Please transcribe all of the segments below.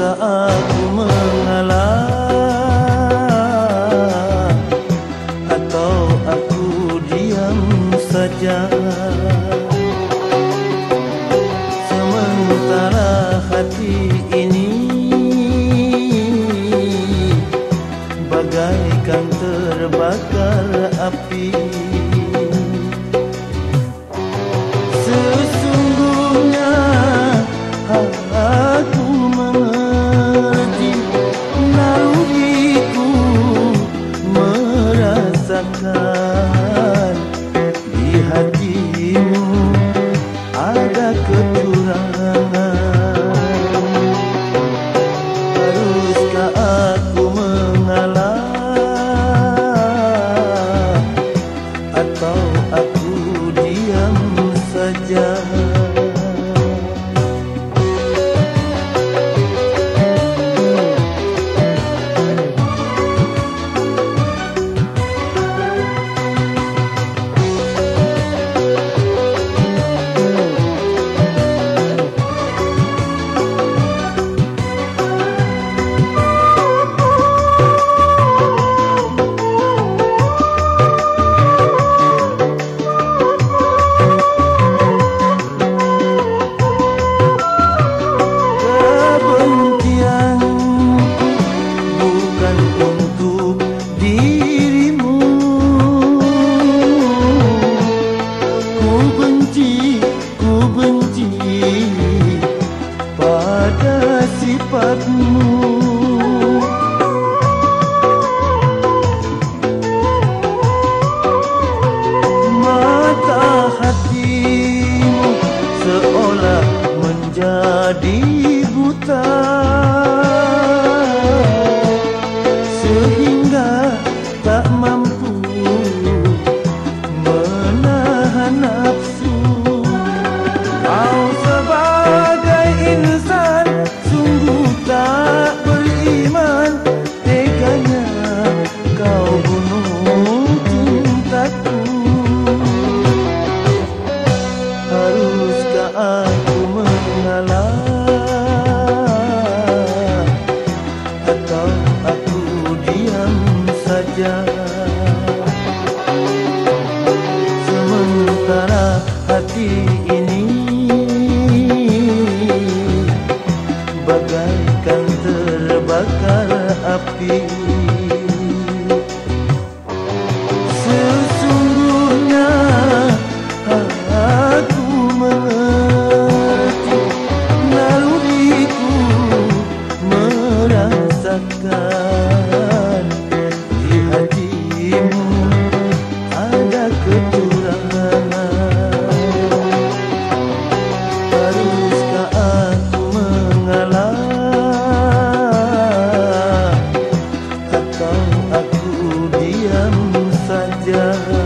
da aklımı saja api saja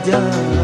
done.